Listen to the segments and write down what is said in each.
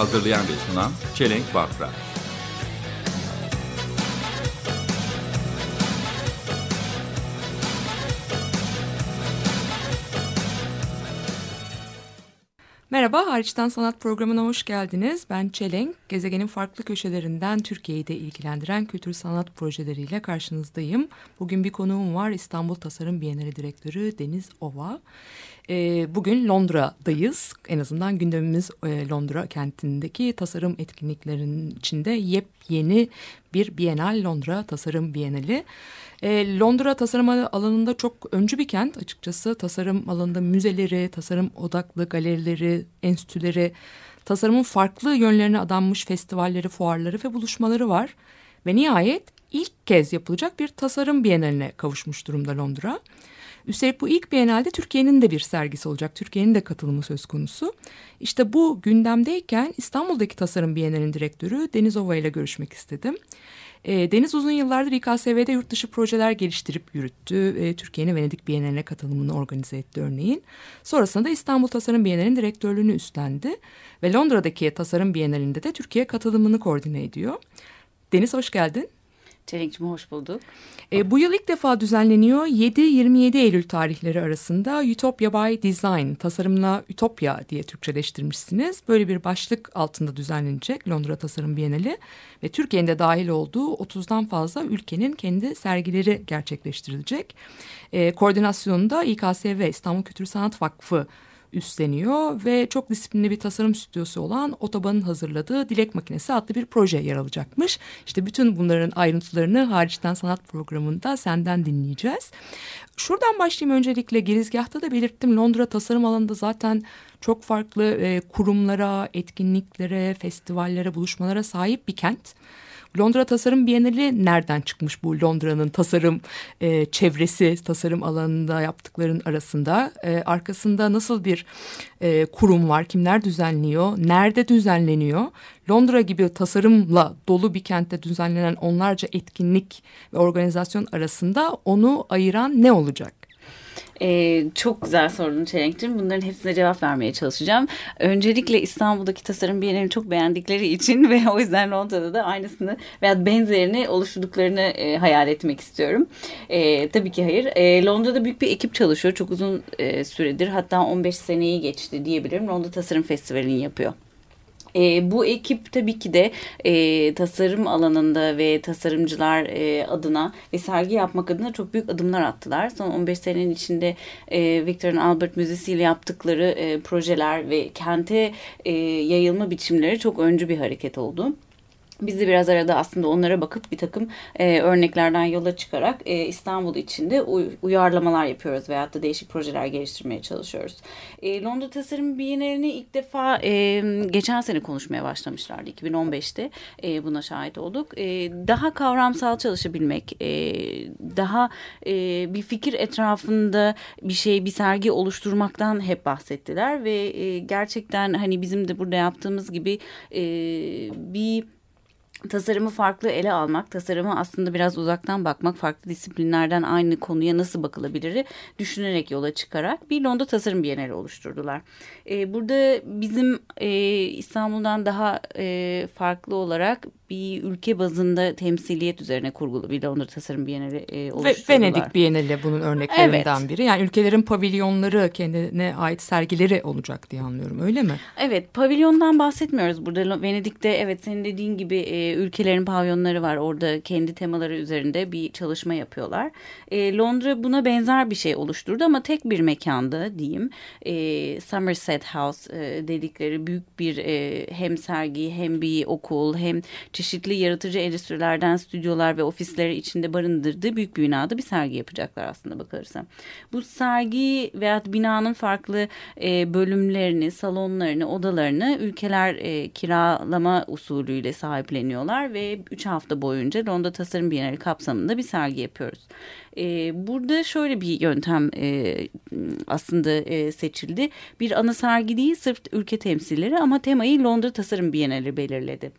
Hazırlayan ve sunan Çelenk Bafra. Merhaba, Hariçten Sanat programına hoş geldiniz. Ben Çelenk. Gezegenin farklı köşelerinden Türkiye'yi de ilgilendiren kültür sanat projeleriyle karşınızdayım. Bugün bir konuğum var. İstanbul Tasarım Bienali Direktörü Deniz Ova. Ee, bugün Londra'dayız. En azından gündemimiz e, Londra kentindeki tasarım etkinliklerinin içinde yepyeni bir Bienal Londra Tasarım Bienali. E, Londra tasarım alanında çok öncü bir kent açıkçası. Tasarım alanında müzeleri, tasarım odaklı galerileri, enstitüleri, tasarımın farklı yönlerine adanmış festivalleri, fuarları ve buluşmaları var. Ve nihayet ilk kez yapılacak bir tasarım bienaline kavuşmuş durumda Londra. Üstelik bu ilk Biennale'de Türkiye'nin de bir sergisi olacak. Türkiye'nin de katılımı söz konusu. İşte bu gündemdeyken İstanbul'daki Tasarım Bienali'nin direktörü Deniz Ova ile görüşmek istedim. E, Deniz uzun yıllardır İKSV'de yurt dışı projeler geliştirip yürüttü. E, Türkiye'nin Venedik Bienali'ne katılımını organize etti örneğin. Sonrasında İstanbul Tasarım Bienali'nin direktörlüğünü üstlendi. Ve Londra'daki Tasarım Bienali'nde de Türkiye katılımını koordine ediyor. Deniz hoş geldin. Çelenk'cim hoş bulduk. E, bu yıl ilk defa düzenleniyor. 7-27 Eylül tarihleri arasında Utopia by Design, tasarımla Ütopya diye Türkçeleştirmişsiniz. Böyle bir başlık altında düzenlenecek Londra Tasarım Bienali ve Türkiye'nin de dahil olduğu 30'dan fazla ülkenin kendi sergileri gerçekleştirilecek. E, koordinasyonu da İKSV İstanbul Kültür Sanat Vakfı üstleniyor ve çok disiplinli bir tasarım stüdyosu olan Otoban'ın hazırladığı Dilek Makinesi adlı bir proje yer alacakmış. İşte bütün bunların ayrıntılarını hariçten sanat programında senden dinleyeceğiz. Şuradan başlayayım öncelikle girizgahta da belirttim Londra tasarım alanında zaten çok farklı e, kurumlara, etkinliklere, festivallere, buluşmalara sahip bir kent. Londra Tasarım Bienali nereden çıkmış bu Londra'nın tasarım e, çevresi, tasarım alanında yaptıkların arasında? E, arkasında nasıl bir e, kurum var, kimler düzenliyor, nerede düzenleniyor? Londra gibi tasarımla dolu bir kentte düzenlenen onlarca etkinlik ve organizasyon arasında onu ayıran ne olacak? Ee, çok güzel sordun Çelenk'cim. Bunların hepsine cevap vermeye çalışacağım. Öncelikle İstanbul'daki tasarım bienalini çok beğendikleri için ve o yüzden Londra'da da aynısını veya benzerini oluşturduklarını e, hayal etmek istiyorum. E, tabii ki hayır. E, Londra'da büyük bir ekip çalışıyor. Çok uzun e, süredir hatta 15 seneyi geçti diyebilirim. Londra Tasarım Festivali'ni yapıyor. E, bu ekip tabii ki de e, tasarım alanında ve tasarımcılar e, adına ve sergi yapmak adına çok büyük adımlar attılar. Son 15 senenin içinde e, Victor Albert Müzesi ile yaptıkları e, projeler ve kente e, yayılma biçimleri çok öncü bir hareket oldu. Biz de biraz arada aslında onlara bakıp bir takım e, örneklerden yola çıkarak e, İstanbul içinde uyarlamalar yapıyoruz veyahut da değişik projeler geliştirmeye çalışıyoruz. E, Londra Tasarım Bienalini ilk defa e, geçen sene konuşmaya başlamışlardı. 2015'te e, buna şahit olduk. E, daha kavramsal çalışabilmek, e, daha e, bir fikir etrafında bir şey, bir sergi oluşturmaktan hep bahsettiler ve e, gerçekten hani bizim de burada yaptığımız gibi e, bir tasarımı farklı ele almak, tasarımı aslında biraz uzaktan bakmak, farklı disiplinlerden aynı konuya nasıl bakılabilir düşünerek yola çıkarak bir Londra Tasarım Bienali oluşturdular. Ee, burada bizim e, İstanbul'dan daha e, farklı olarak bir ülke bazında temsiliyet üzerine kurgulu bir Londra Tasarım Bienali e, oluşturdular. Ve Venedik Bienali bunun örneklerinden evet. biri. Yani ülkelerin pavilyonları kendine ait sergileri olacak diye anlıyorum öyle mi? Evet pavilyondan bahsetmiyoruz burada. Venedik'te evet senin dediğin gibi e, ülkelerin pavilyonları var. Orada kendi temaları üzerinde bir çalışma yapıyorlar. E, Londra buna benzer bir şey oluşturdu ama tek bir mekanda diyeyim. E, Somerset House e, dedikleri büyük bir e, hem sergi hem bir okul hem çeşitli yaratıcı endüstrilerden stüdyolar ve ofisleri içinde barındırdığı büyük bir binada bir sergi yapacaklar aslında bakılırsa. Bu sergi veya binanın farklı e, bölümlerini, salonlarını, odalarını ülkeler e, kiralama usulüyle sahipleniyorlar ve 3 hafta boyunca Londra Tasarım Bienali kapsamında bir sergi yapıyoruz. E, burada şöyle bir yöntem e, aslında e, seçildi. Bir ana sergi değil sırf ülke temsilleri ama temayı Londra Tasarım Bienali belirledi.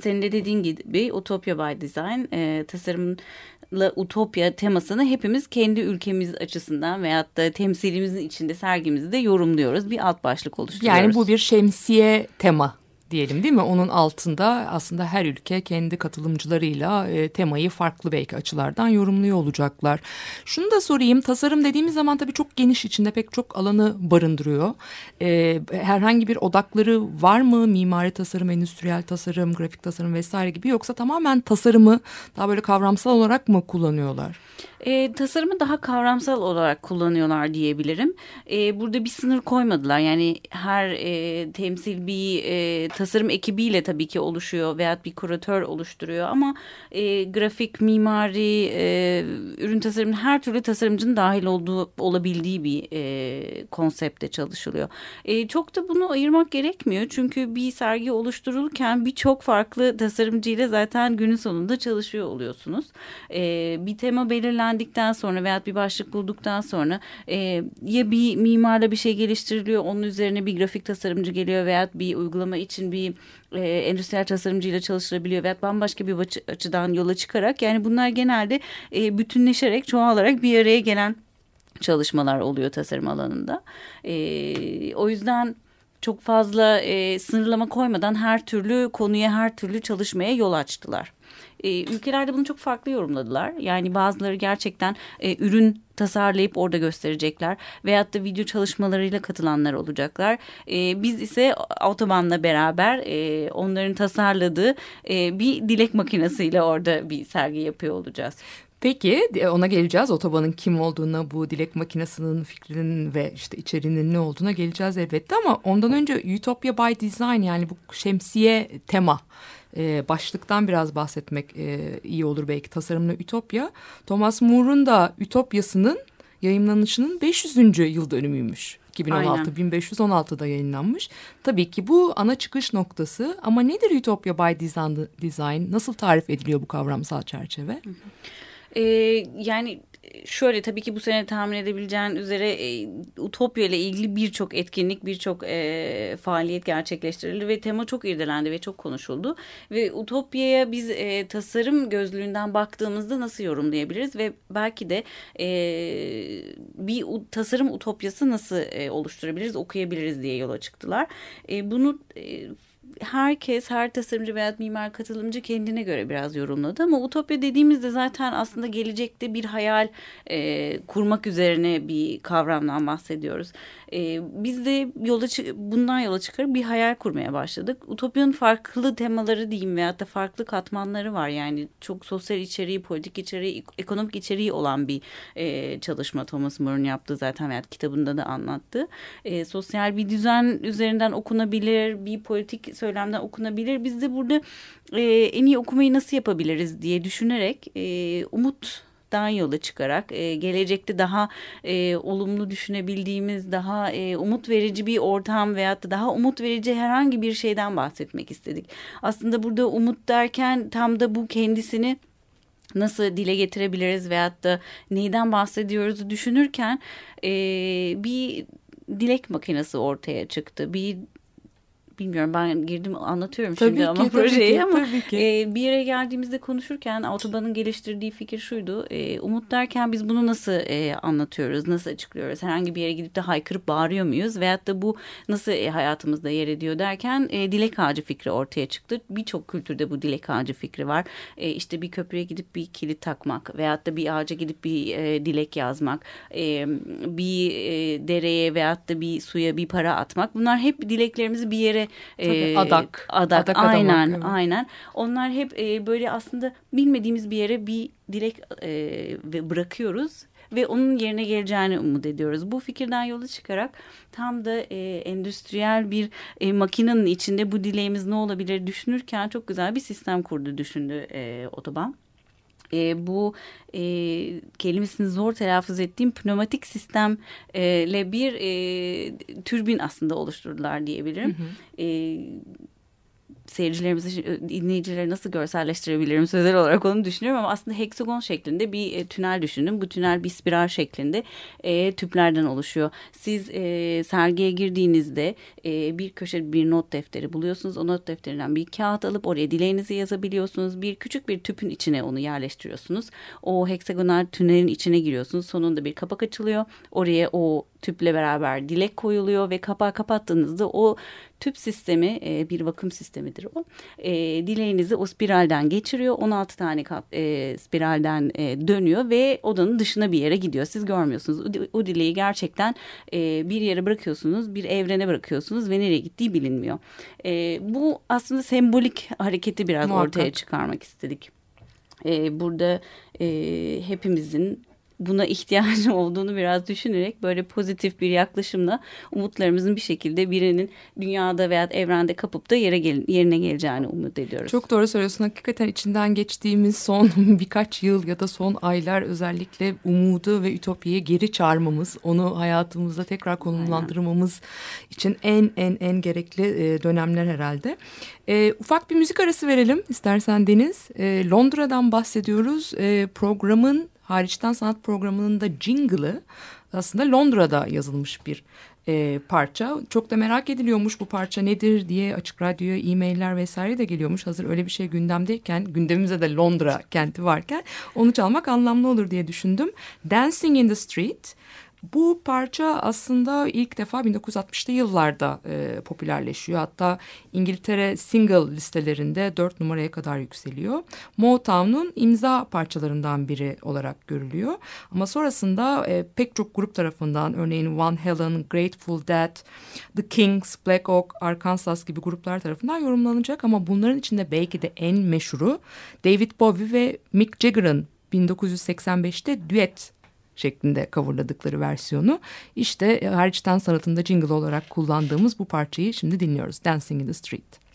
Senin de dediğin gibi Utopia by Design e, tasarımla utopya temasını hepimiz kendi ülkemiz açısından veyahut da temsilimizin içinde sergimizde yorumluyoruz. Bir alt başlık oluşturuyoruz. Yani bu bir şemsiye tema diyelim değil mi? Onun altında aslında her ülke kendi katılımcılarıyla e, temayı farklı belki açılardan yorumluyor olacaklar. Şunu da sorayım tasarım dediğimiz zaman tabii çok geniş içinde pek çok alanı barındırıyor. E, herhangi bir odakları var mı? Mimari tasarım, endüstriyel tasarım, grafik tasarım vesaire gibi yoksa tamamen tasarımı daha böyle kavramsal olarak mı kullanıyorlar? E, tasarımı daha kavramsal olarak kullanıyorlar diyebilirim. E, burada bir sınır koymadılar. Yani her e, temsil bir e, tasarım ekibiyle tabii ki oluşuyor veya bir kuratör oluşturuyor. Ama e, grafik, mimari, e, ürün tasarımı her türlü tasarımcının dahil olduğu olabildiği bir e, konsepte çalışılıyor. E, çok da bunu ayırmak gerekmiyor. Çünkü bir sergi oluşturulurken birçok farklı tasarımcıyla zaten günün sonunda çalışıyor oluyorsunuz. E, bir tema belirlendikten sonra veya bir başlık bulduktan sonra e, ya bir mimarla bir şey geliştiriliyor onun üzerine bir grafik tasarımcı geliyor veya bir uygulama için bir e, endüstriyel tasarımcıyla çalışılabiliyor veya bambaşka bir açı, açıdan yola çıkarak yani bunlar genelde e, bütünleşerek çoğalarak bir araya gelen çalışmalar oluyor tasarım alanında. E, o yüzden çok fazla e, sınırlama koymadan her türlü konuya her türlü çalışmaya yol açtılar. E, ülkelerde bunu çok farklı yorumladılar. Yani bazıları gerçekten e, ürün tasarlayıp orada gösterecekler. Veyahut da video çalışmalarıyla katılanlar olacaklar. E, biz ise otobanla beraber e, onların tasarladığı e, bir dilek makinesiyle orada bir sergi yapıyor olacağız. Peki ona geleceğiz. Otobanın kim olduğuna, bu dilek makinesinin fikrinin ve işte içeriğinin ne olduğuna geleceğiz elbette ama ondan önce Utopia by Design yani bu şemsiye tema e, başlıktan biraz bahsetmek e, iyi olur belki tasarımla Ütopya. Thomas More'un da Ütopyası'nın yayınlanışının 500. yıl dönümüymüş. 2016 1516'da yayınlanmış. Tabii ki bu ana çıkış noktası ama nedir Utopia by Design? Nasıl tarif ediliyor bu kavramsal çerçeve? Hı hı. Ee, yani şöyle tabii ki bu sene tahmin edebileceğin üzere e, Utopya ile ilgili birçok etkinlik, birçok e, faaliyet gerçekleştirildi ve tema çok irdelendi ve çok konuşuldu. Ve Utopya'ya biz e, tasarım gözlüğünden baktığımızda nasıl yorumlayabiliriz ve belki de e, bir tasarım utopyası nasıl e, oluşturabiliriz, okuyabiliriz diye yola çıktılar. E, bunu e, herkes, her tasarımcı veya mimar katılımcı kendine göre biraz yorumladı. Ama utopya dediğimizde zaten aslında gelecekte bir hayal e, kurmak üzerine bir kavramdan bahsediyoruz. E, biz de yola bundan yola çıkarıp bir hayal kurmaya başladık. Utopyanın farklı temaları diyeyim veyahut da farklı katmanları var. Yani çok sosyal içeriği, politik içeriği, ekonomik içeriği olan bir e, çalışma Thomas More'un yaptığı zaten veya kitabında da anlattı. E, sosyal bir düzen üzerinden okunabilir, bir politik söylemden okunabilir. Biz de burada e, en iyi okumayı nasıl yapabiliriz diye düşünerek e, umut dan yola çıkarak e, gelecekte daha e, olumlu düşünebildiğimiz daha e, umut verici bir ortam veyahut da daha umut verici herhangi bir şeyden bahsetmek istedik. Aslında burada umut derken tam da bu kendisini nasıl dile getirebiliriz veyahut da neyden bahsediyoruz düşünürken e, bir dilek makinesi ortaya çıktı. Bir bilmiyorum ben girdim anlatıyorum tabii şimdi ki, ama tabii projeyi ki, ama tabii ki. E, bir yere geldiğimizde konuşurken Autoban'ın geliştirdiği fikir şuydu. E, umut derken biz bunu nasıl e, anlatıyoruz, nasıl açıklıyoruz? Herhangi bir yere gidip de haykırıp bağırıyor muyuz? Veyahut da bu nasıl e, hayatımızda yer ediyor derken e, dilek ağacı fikri ortaya çıktı. Birçok kültürde bu dilek ağacı fikri var. E, işte bir köprüye gidip bir kilit takmak veyahut da bir ağaca gidip bir e, dilek yazmak, e, bir e, dereye veyahut da bir suya bir para atmak. Bunlar hep dileklerimizi bir yere Tabii, e, adak. Adak, adak aynen adamak, aynen. Onlar hep e, böyle aslında bilmediğimiz bir yere bir dilek e, bırakıyoruz ve onun yerine geleceğini umut ediyoruz. Bu fikirden yola çıkarak tam da e, endüstriyel bir e, makinenin içinde bu dileğimiz ne olabilir düşünürken çok güzel bir sistem kurdu düşündü e, otoban. E, bu e, kelimesini zor telaffuz ettiğim pneumatik sistemle bir e, türbin aslında oluşturdular diyebilirim. Hı hı. E, seyircilerimizi, dinleyicileri nasıl görselleştirebilirim sözel olarak onu düşünüyorum ama aslında heksagon şeklinde bir e, tünel düşünün. Bu tünel bir spiral şeklinde e, tüplerden oluşuyor. Siz e, sergiye girdiğinizde e, bir köşe bir not defteri buluyorsunuz. O not defterinden bir kağıt alıp oraya dileğinizi yazabiliyorsunuz. Bir küçük bir tüpün içine onu yerleştiriyorsunuz. O heksagonal tünelin içine giriyorsunuz. Sonunda bir kapak açılıyor. Oraya o tüple beraber dilek koyuluyor ve kapağı kapattığınızda o tüp sistemi e, bir vakum sistemidir o. E, dileğinizi o spiralden geçiriyor. 16 tane kap, e, spiralden e, dönüyor ve odanın dışına bir yere gidiyor. Siz görmüyorsunuz. O, o dileği gerçekten e, bir yere bırakıyorsunuz, bir evrene brakıyorsunuz ve nereye gittiği bilinmiyor. E, bu aslında sembolik hareketi biraz Muhakkak. ortaya çıkarmak istedik. E, burada e, hepimizin buna ihtiyacı olduğunu biraz düşünerek böyle pozitif bir yaklaşımla umutlarımızın bir şekilde birinin dünyada veya evrende kapıp da yere gel yerine geleceğini umut ediyoruz. Çok doğru söylüyorsun. Hakikaten içinden geçtiğimiz son birkaç yıl ya da son aylar özellikle umudu ve ütopyayı geri çağırmamız, onu hayatımızda tekrar konumlandırmamız Aynen. için en en en gerekli e, dönemler herhalde. E, ufak bir müzik arası verelim istersen Deniz. E, Londra'dan bahsediyoruz. E, programın hariçten sanat programının da jingle'ı aslında Londra'da yazılmış bir e, parça. Çok da merak ediliyormuş bu parça nedir diye açık radyoya e-mailler vesaire de geliyormuş. Hazır öyle bir şey gündemdeyken gündemimizde de Londra kenti varken onu çalmak anlamlı olur diye düşündüm. Dancing in the Street bu parça aslında ilk defa 1960'lı yıllarda e, popülerleşiyor. Hatta İngiltere single listelerinde dört numaraya kadar yükseliyor. Motown'un imza parçalarından biri olarak görülüyor. Ama sonrasında e, pek çok grup tarafından örneğin Van Halen, Grateful Dead, The Kings, Black Oak, Arkansas gibi gruplar tarafından yorumlanacak. Ama bunların içinde belki de en meşhuru David Bowie ve Mick Jagger'ın 1985'te düet şeklinde coverladıkları versiyonu. İşte e, hariçten sanatında jingle olarak kullandığımız bu parçayı şimdi dinliyoruz. Dancing in the Street.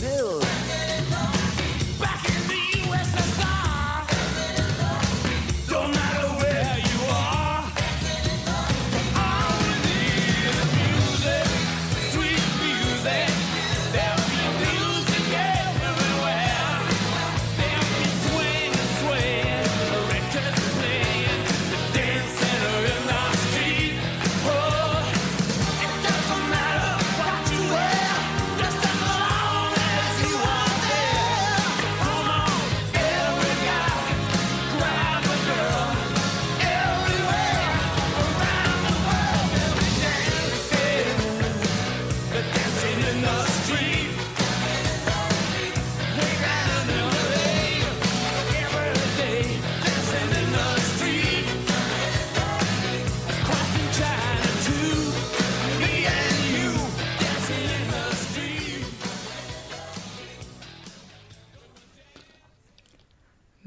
Brazil.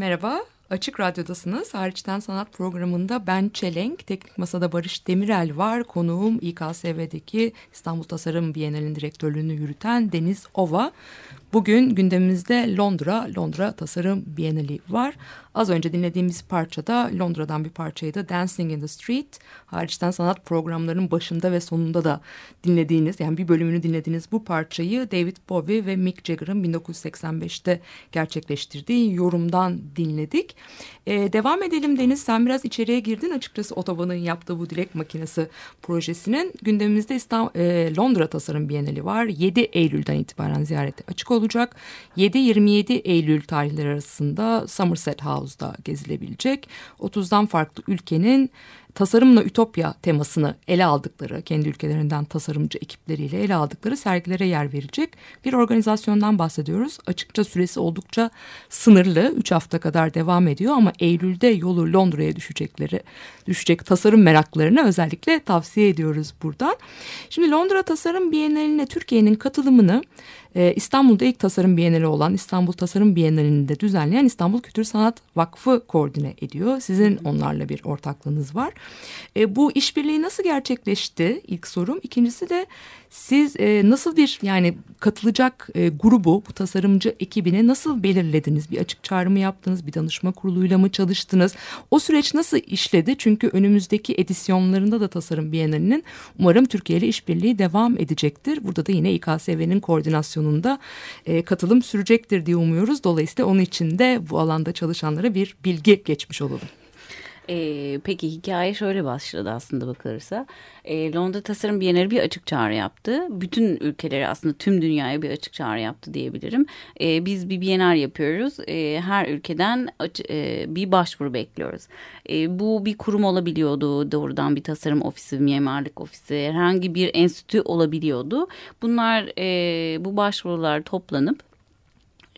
Merhaba, Açık Radyo'dasınız. Hariçten Sanat programında ben Çelenk, Teknik Masa'da Barış Demirel var. Konuğum İKSV'deki İstanbul Tasarım Bienalinin direktörlüğünü yürüten Deniz Ova. Bugün gündemimizde Londra, Londra Tasarım Bienali var. Az önce dinlediğimiz parça da Londra'dan bir parçaydı. Dancing in the Street. Hariçten sanat programlarının başında ve sonunda da dinlediğiniz yani bir bölümünü dinlediğiniz bu parçayı David Bowie ve Mick Jagger'ın 1985'te gerçekleştirdiği yorumdan dinledik. Ee, devam edelim Deniz sen biraz içeriye girdin açıkçası otobanın yaptığı bu dilek makinesi projesinin gündemimizde İstanbul, e, Londra Tasarım Bienali var. 7 Eylül'den itibaren ziyarete açık olacak. 7-27 Eylül tarihleri arasında Somerset House'da gezilebilecek. 30'dan farklı ülkenin tasarımla ütopya temasını ele aldıkları, kendi ülkelerinden tasarımcı ekipleriyle ele aldıkları sergilere yer verecek bir organizasyondan bahsediyoruz. Açıkça süresi oldukça sınırlı, 3 hafta kadar devam ediyor ama Eylül'de yolu Londra'ya düşecekleri, düşecek tasarım meraklarını özellikle tavsiye ediyoruz buradan. Şimdi Londra Tasarım Bienali'ne Türkiye'nin katılımını ee, İstanbul'da ilk tasarım bienali olan İstanbul Tasarım Bienalini de düzenleyen İstanbul Kültür Sanat Vakfı koordine ediyor. Sizin onlarla bir ortaklığınız var. E, bu işbirliği nasıl gerçekleşti? İlk sorum. İkincisi de siz e, nasıl bir yani katılacak e, grubu bu tasarımcı ekibini nasıl belirlediniz? Bir açık çağrı mı yaptınız? Bir danışma kuruluyla mı çalıştınız? O süreç nasıl işledi? Çünkü önümüzdeki edisyonlarında da tasarım bienalinin umarım Türkiye ile işbirliği devam edecektir. Burada da yine İKSV'nin koordinasyonunda e, katılım sürecektir diye umuyoruz. Dolayısıyla onun için de bu alanda çalışanlara bir bilgi geçmiş olalım. E, peki hikaye şöyle başladı aslında bakılırsa. E, Londra Tasarım Bienali bir açık çağrı yaptı. Bütün ülkeleri aslında tüm dünyaya bir açık çağrı yaptı diyebilirim. E, biz bir bienal yapıyoruz. E, her ülkeden e, bir başvuru bekliyoruz. E, bu bir kurum olabiliyordu. Doğrudan bir tasarım ofisi, mimarlık ofisi, herhangi bir enstitü olabiliyordu. Bunlar e, bu başvurular toplanıp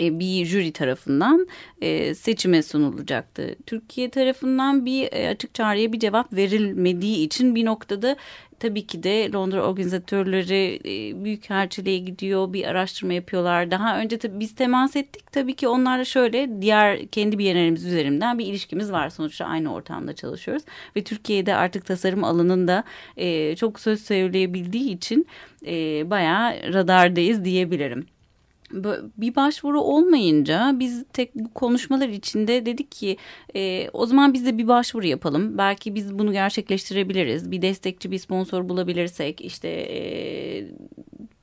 e, bir jüri tarafından e, seçime sunulacaktı. Türkiye tarafından bir e, açık çağrıya bir cevap verilmediği için bir noktada tabii ki de Londra organizatörleri büyükelçiliğe gidiyor bir araştırma yapıyorlar. Daha önce tabii biz temas ettik tabii ki onlarla şöyle diğer kendi bienalimiz üzerinden bir ilişkimiz var. Sonuçta aynı ortamda çalışıyoruz ve Türkiye'de artık tasarım alanında çok söz söyleyebildiği için bayağı radardayız diyebilirim bir başvuru olmayınca biz tek bu konuşmalar içinde dedik ki e, o zaman biz de bir başvuru yapalım. Belki biz bunu gerçekleştirebiliriz. Bir destekçi, bir sponsor bulabilirsek işte e,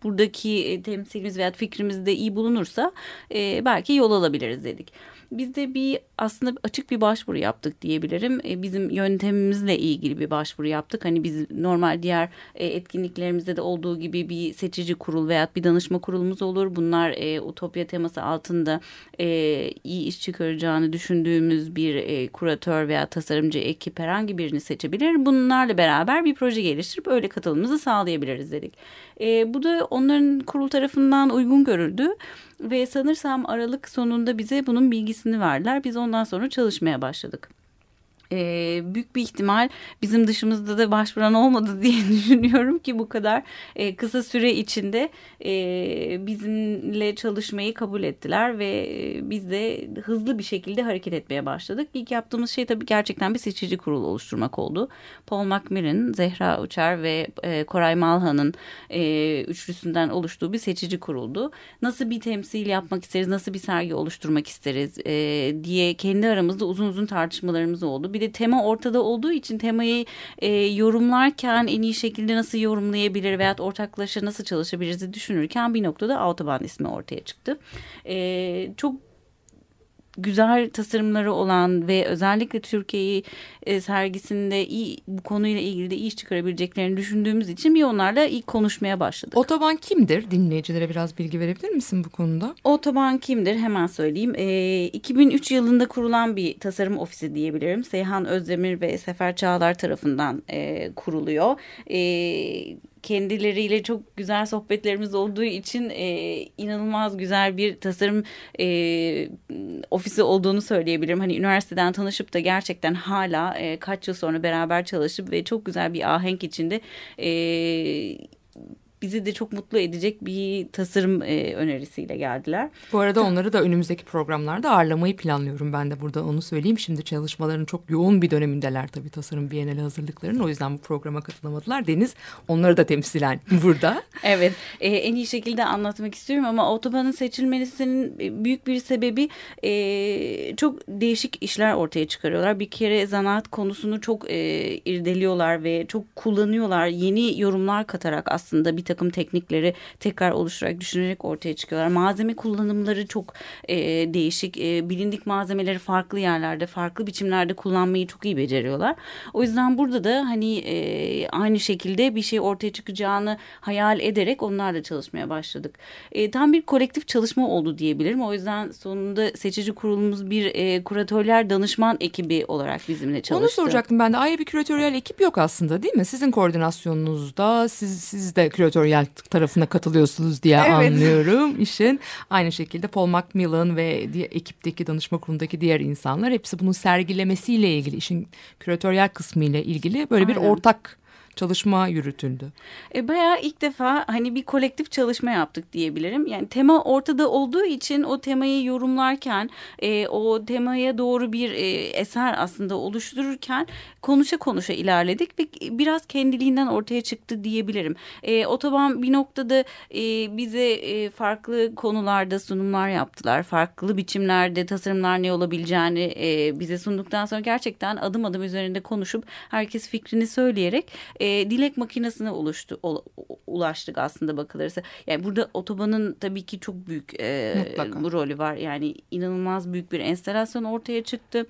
buradaki temsilimiz veya fikrimiz de iyi bulunursa e, belki yol alabiliriz dedik. Biz de bir aslında açık bir başvuru yaptık diyebilirim. E, bizim yöntemimizle ilgili bir başvuru yaptık. Hani biz normal diğer e, etkinliklerimizde de olduğu gibi bir seçici kurul veya bir danışma kurulumuz olur. Bunlar e, Utopya teması altında e, iyi iş çıkaracağını düşündüğümüz bir e, kuratör veya tasarımcı ekip herhangi birini seçebilir. Bunlarla beraber bir proje geliştirip öyle katılımımızı sağlayabiliriz dedik. E, bu da onların kurul tarafından uygun görüldü ve sanırsam Aralık sonunda bize bunun bilgisini verdiler. Biz ondan sonra çalışmaya başladık e, büyük bir ihtimal bizim dışımızda da başvuran olmadı diye düşünüyorum ki bu kadar e, kısa süre içinde e, bizimle çalışmayı kabul ettiler ve biz de hızlı bir şekilde hareket etmeye başladık. İlk yaptığımız şey tabii gerçekten bir seçici kurul oluşturmak oldu. Paul Macmillan, Zehra Uçar ve e, Koray Malhan'ın e, üçlüsünden oluştuğu bir seçici kuruldu. Nasıl bir temsil yapmak isteriz, nasıl bir sergi oluşturmak isteriz e, diye kendi aramızda uzun uzun tartışmalarımız oldu. Bir de tema ortada olduğu için temayı e, yorumlarken en iyi şekilde nasıl yorumlayabilir veya ortaklaşa nasıl çalışabiliriz düşünürken bir noktada Autobahn ismi ortaya çıktı. E, çok güzel tasarımları olan ve özellikle Türkiye'yi e, sergisinde iyi bu konuyla ilgili de iyi iş çıkarabileceklerini düşündüğümüz için bir onlarla ilk konuşmaya başladık. Otoban kimdir? Dinleyicilere biraz bilgi verebilir misin bu konuda? Otoban kimdir? Hemen söyleyeyim. E, 2003 yılında kurulan bir tasarım ofisi diyebilirim. Seyhan Özdemir ve Sefer Çağlar tarafından e, kuruluyor. E, kendileriyle çok güzel sohbetlerimiz olduğu için e, inanılmaz güzel bir tasarım e, ofisi olduğunu söyleyebilirim. Hani üniversiteden tanışıp da gerçekten hala e, kaç yıl sonra beraber çalışıp ve çok güzel bir ahenk içinde e, bizi de çok mutlu edecek bir tasarım e, önerisiyle geldiler. Bu arada onları da önümüzdeki programlarda ağırlamayı planlıyorum ben de burada onu söyleyeyim. Şimdi çalışmaların çok yoğun bir dönemindeler tabii tasarım bienali hazırlıklarının. O yüzden bu programa katılamadılar. Deniz onları da temsilen burada. Evet e, en iyi şekilde anlatmak istiyorum ama otobanın seçilmesinin e, büyük bir sebebi e, çok değişik işler ortaya çıkarıyorlar. Bir kere zanaat konusunu çok e, irdeliyorlar ve çok kullanıyorlar. Yeni yorumlar katarak aslında bir takım teknikleri tekrar oluşturarak düşünerek ortaya çıkıyorlar. Malzeme kullanımları çok e, değişik. E, bilindik malzemeleri farklı yerlerde farklı biçimlerde kullanmayı çok iyi beceriyorlar. O yüzden burada da hani e, aynı şekilde bir şey ortaya çıkacağını hayal ederek onlarla çalışmaya başladık. E, tam bir kolektif çalışma oldu diyebilirim. O yüzden sonunda seçici kurulumuz bir e, kuratörler danışman ekibi olarak bizimle çalıştı. Onu soracaktım ben de. Ayrı bir küratöryel ekip yok aslında değil mi? Sizin koordinasyonunuzda siz, siz de küratöryel tarafına katılıyorsunuz diye Evet. anlıyorum işin. Aynı şekilde Paul Macmillan ve diye, ekipteki danışma kurulundaki diğer insanlar hepsi bunun sergilemesiyle ilgili işin küratöryel kısmı ile ilgili böyle bir Aynen. ortak çalışma yürütüldü. E, bayağı ilk defa hani bir kolektif çalışma yaptık diyebilirim. Yani tema ortada olduğu için o temayı yorumlarken, e, o temaya doğru bir e, eser aslında oluştururken konuşa konuşa ilerledik ve biraz kendiliğinden ortaya çıktı diyebilirim. E, otoban bir noktada e, bize e, farklı konularda sunumlar yaptılar. Farklı biçimlerde tasarımlar ne olabileceğini e, bize sunduktan sonra gerçekten adım adım üzerinde konuşup herkes fikrini söyleyerek e, dilek makinesine oluştu, ol- ulaştık aslında bakılırsa. Yani burada otobanın tabii ki çok büyük e, Mutlaka. bu rolü var. Yani inanılmaz büyük bir enstalasyon ortaya çıktı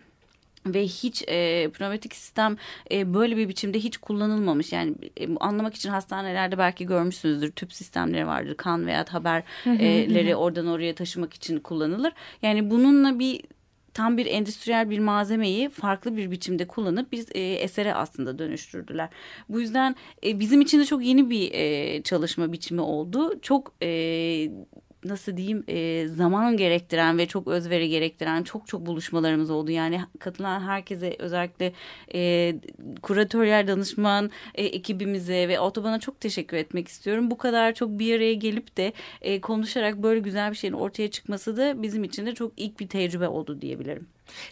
ve hiç e, pneumatik sistem e, böyle bir biçimde hiç kullanılmamış. Yani e, anlamak için hastanelerde belki görmüşsünüzdür. Tüp sistemleri vardır. Kan veya haberleri oradan oraya taşımak için kullanılır. Yani bununla bir tam bir endüstriyel bir malzemeyi farklı bir biçimde kullanıp bir e, esere aslında dönüştürdüler. Bu yüzden e, bizim için de çok yeni bir e, çalışma biçimi oldu. Çok e, nasıl diyeyim e, zaman gerektiren ve çok özveri gerektiren çok çok buluşmalarımız oldu. Yani katılan herkese özellikle e, kuratörler danışman e, ekibimize ve otobana çok teşekkür etmek istiyorum. Bu kadar çok bir araya gelip de e, konuşarak böyle güzel bir şeyin ortaya çıkması da bizim için de çok ilk bir tecrübe oldu diyebilirim.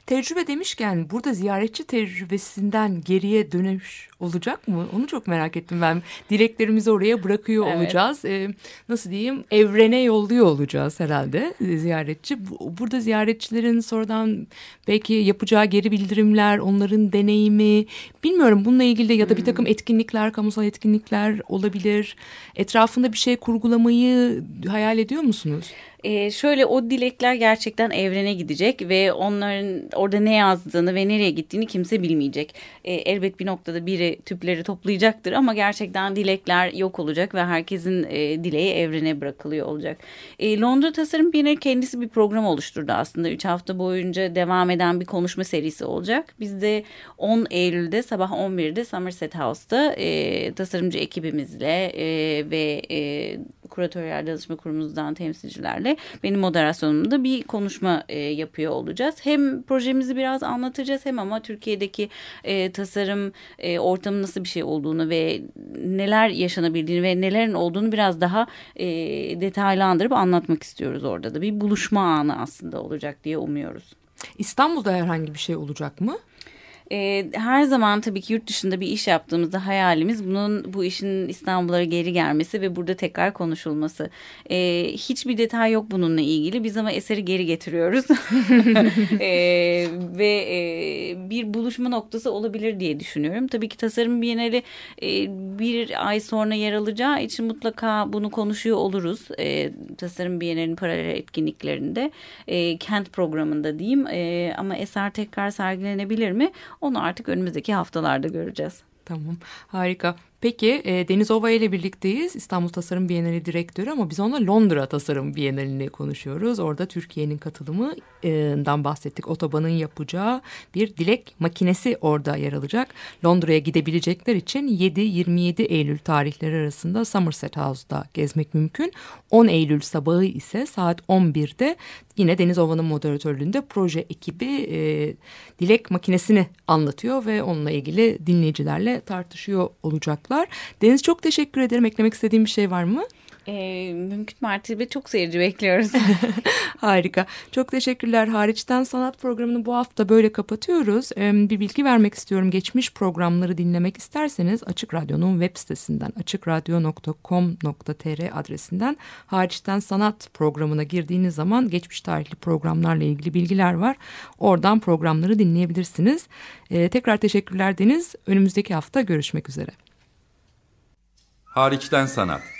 Tecrübe demişken burada ziyaretçi tecrübesinden geriye dönüş olacak mı? Onu çok merak ettim ben. Dileklerimizi oraya bırakıyor Evet. olacağız. Ee, nasıl diyeyim? Evrene yolluyor olacağız herhalde e, ziyaretçi. Bu- Burada ziyaretçilerin sonradan belki yapacağı geri bildirimler, onların deneyimi bilmiyorum bununla ilgili ya da bir takım etkinlikler, kamusal etkinlikler olabilir. Etrafında bir şey kurgulamayı hayal ediyor musunuz? Ee, şöyle o dilekler gerçekten evrene gidecek ve onların orada ne yazdığını ve nereye gittiğini kimse bilmeyecek. Ee, elbet bir noktada biri tüpleri toplayacaktır ama gerçekten dilekler yok olacak ve herkesin e, dileği evrene bırakılıyor olacak. E, Londra Tasarım Bienali kendisi bir program oluşturdu aslında. Üç hafta boyunca devam eden bir konuşma serisi olacak. Biz de 10 Eylül'de sabah 11'de Somerset House'da e, tasarımcı ekibimizle e, ve e, kuratörler danışma kurumumuzdan temsilcilerle benim moderasyonumda bir konuşma e, yapıyor olacağız. Hem projemizi biraz anlatacağız hem ama Türkiye'deki e, tasarım e, ortamı nasıl bir şey olduğunu ve neler yaşanabildiğini ve nelerin olduğunu biraz daha e, detaylandırıp anlatmak istiyoruz orada da. Bir buluşma anı aslında olacak diye umuyoruz. İstanbul'da herhangi bir şey olacak mı? E, her zaman tabii ki yurt dışında bir iş yaptığımızda hayalimiz bunun bu işin İstanbul'a geri gelmesi ve burada tekrar konuşulması. E, hiçbir detay yok bununla ilgili. Biz ama eseri geri getiriyoruz. E, ve e, bir buluşma noktası olabilir diye düşünüyorum. Tabii ki tasarım bienali e, bir ay sonra yer alacağı için mutlaka bunu konuşuyor oluruz. E, tasarım bienalinin paralel etkinliklerinde e, kent programında diyeyim. E, ama eser tekrar sergilenebilir mi? Onu artık önümüzdeki haftalarda göreceğiz. Tamam harika. Peki e, Deniz Ova ile birlikteyiz. İstanbul Tasarım Bienali direktörü ama biz onunla Londra Tasarım Bienalini konuşuyoruz. Orada Türkiye'nin katılımından bahsettik. Otobanın yapacağı bir dilek makinesi orada yer alacak. Londra'ya gidebilecekler için 7-27 Eylül tarihleri arasında Somerset House'da gezmek mümkün. 10 Eylül sabahı ise saat 11'de yine Deniz Ova'nın moderatörlüğünde proje ekibi e, dilek makinesini anlatıyor ve onunla ilgili dinleyicilerle tartışıyor olacaklar. Deniz çok teşekkür ederim. Eklemek istediğim bir şey var mı? E, mümkün mertebe çok seyirci bekliyoruz. Harika. Çok teşekkürler. Hariçten Sanat programını bu hafta böyle kapatıyoruz. Ee, bir bilgi vermek istiyorum. Geçmiş programları dinlemek isterseniz Açık Radyo'nun web sitesinden açıkradyo.com.tr adresinden Hariçten Sanat programına girdiğiniz zaman geçmiş tarihli programlarla ilgili bilgiler var. Oradan programları dinleyebilirsiniz. Ee, tekrar teşekkürler Deniz. Önümüzdeki hafta görüşmek üzere. Hariçten sanat.